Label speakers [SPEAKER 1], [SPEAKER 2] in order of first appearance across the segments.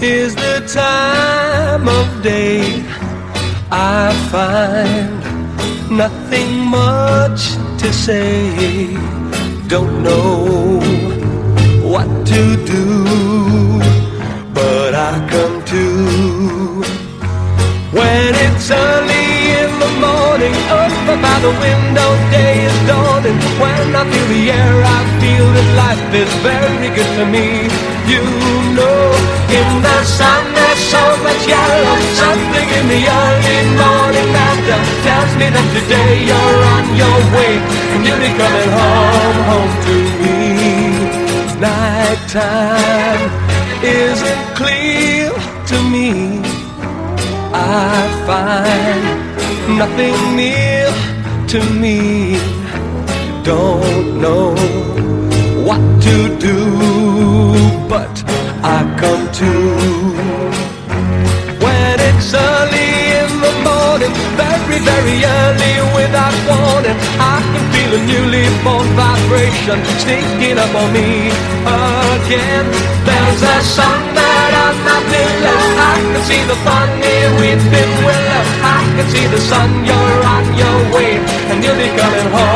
[SPEAKER 1] is the time of day I find nothing much to say. Don't know what to do, but I come to when it's early in the morning, up by the window, day is dawning. When I feel the feel that life is very good to me. You know, in the sun there's so much yellow, something in the early morning laughter tells me that today you're on your way and you'll be coming home, home to me. Nighttime isn't clear to me. I find nothing near to me. Don't know to do, but I come to when it's early in the morning, very, very early without warning. I can feel a newly born vibration sneaking up on me again. There's a sunlight on my pillow. I can see the funny weeping willow. I can see the sun. You're on your way, and you'll be coming home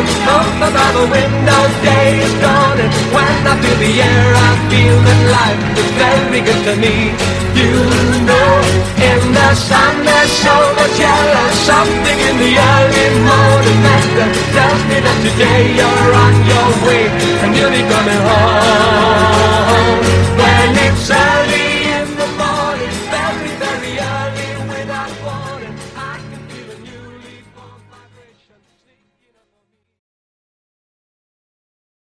[SPEAKER 1] morning. Up by the window, day is dawning. When I feel the air, I feel that life is very good to me. You know, in the sun there's so much yellow, something in the early morning matter tells me that today you're on your way and you'll be coming home.